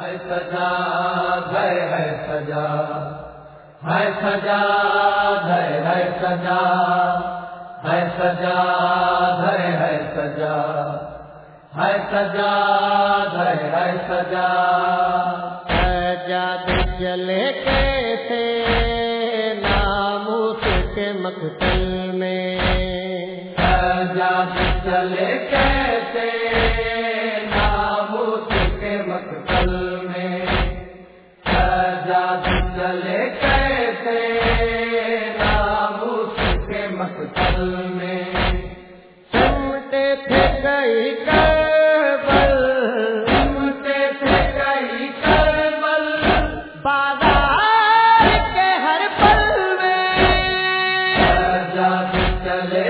ہے سجا ہے ہے سجا۔ ہے سجا ہے ہے سجا۔ ہے سجا ہے ہے سجا۔ ہے سجا ہے ہے سجا۔ سجاد چلے کیسے؟ نام کے مقتل میں۔ سجاد چلے کیسے؟ نام کے مقتل جنگل کیسے راموس کے مقتل میں سنتے تھے کئی کربل سنتے تھے کئی کربل بازار کے ہر پل میں۔ جنگل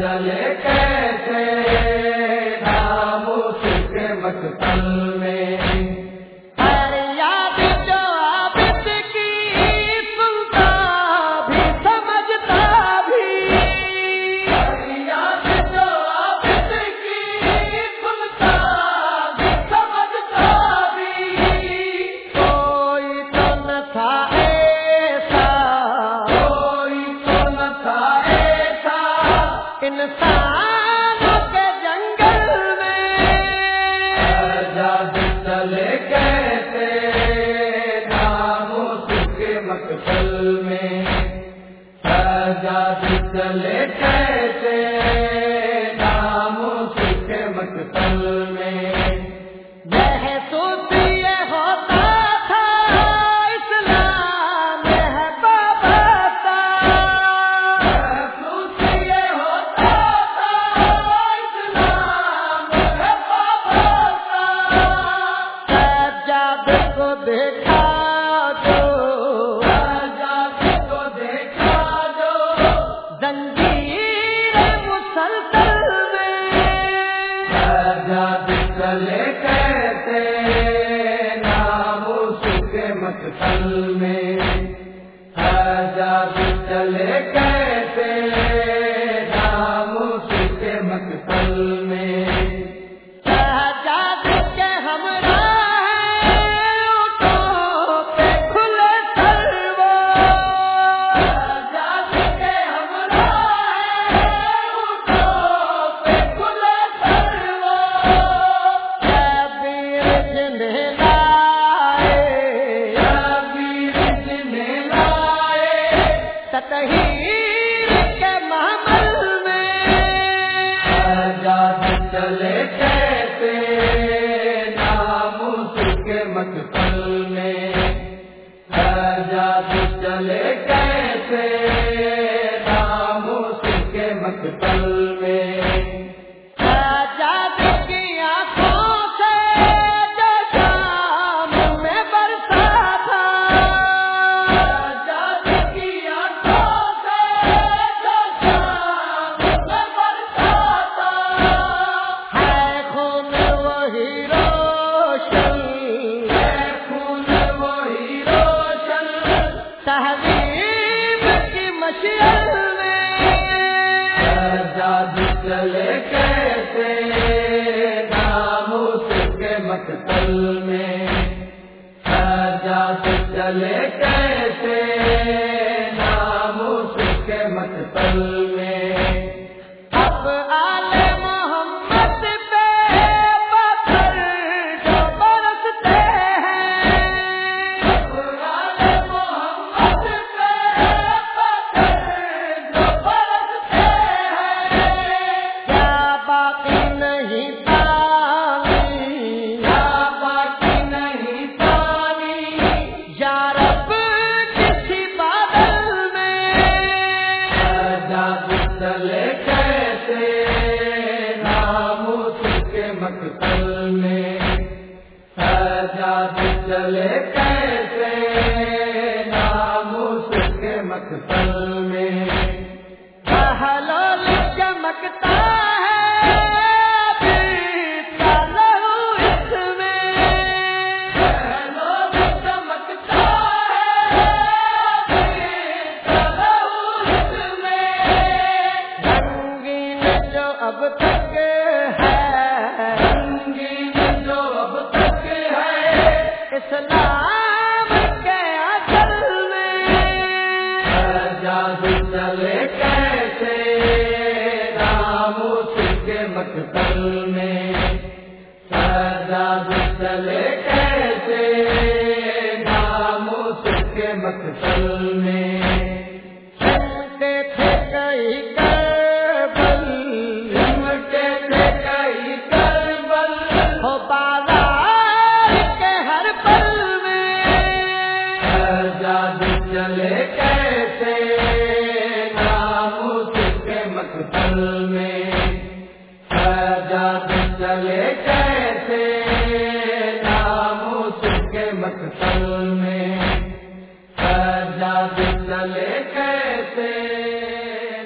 چلے میں چلے غزل کہتے نام اس کے مقتل میں حجاب چلے کر کے مت چلے کیسے؟ ناموس کے مقتل میں سجاد چلے کیسے؟ کے مقتل میں چلے کیسے نام اس کے مقتل میں؟ بہلول چمکتا ہے بیتا لہو اس میں۔ لوگ چمکتا ہے اس میں۔ رنگین جو اب تک ہے جو اب تک اسلام کے جادو چلے کیسے نام اس کے مقتل میں؟ جادو چلے کیسے نام اس کے مقتل میں؟ جادو چلے کیسے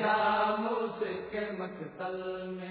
نام اس کے مقتل میں؟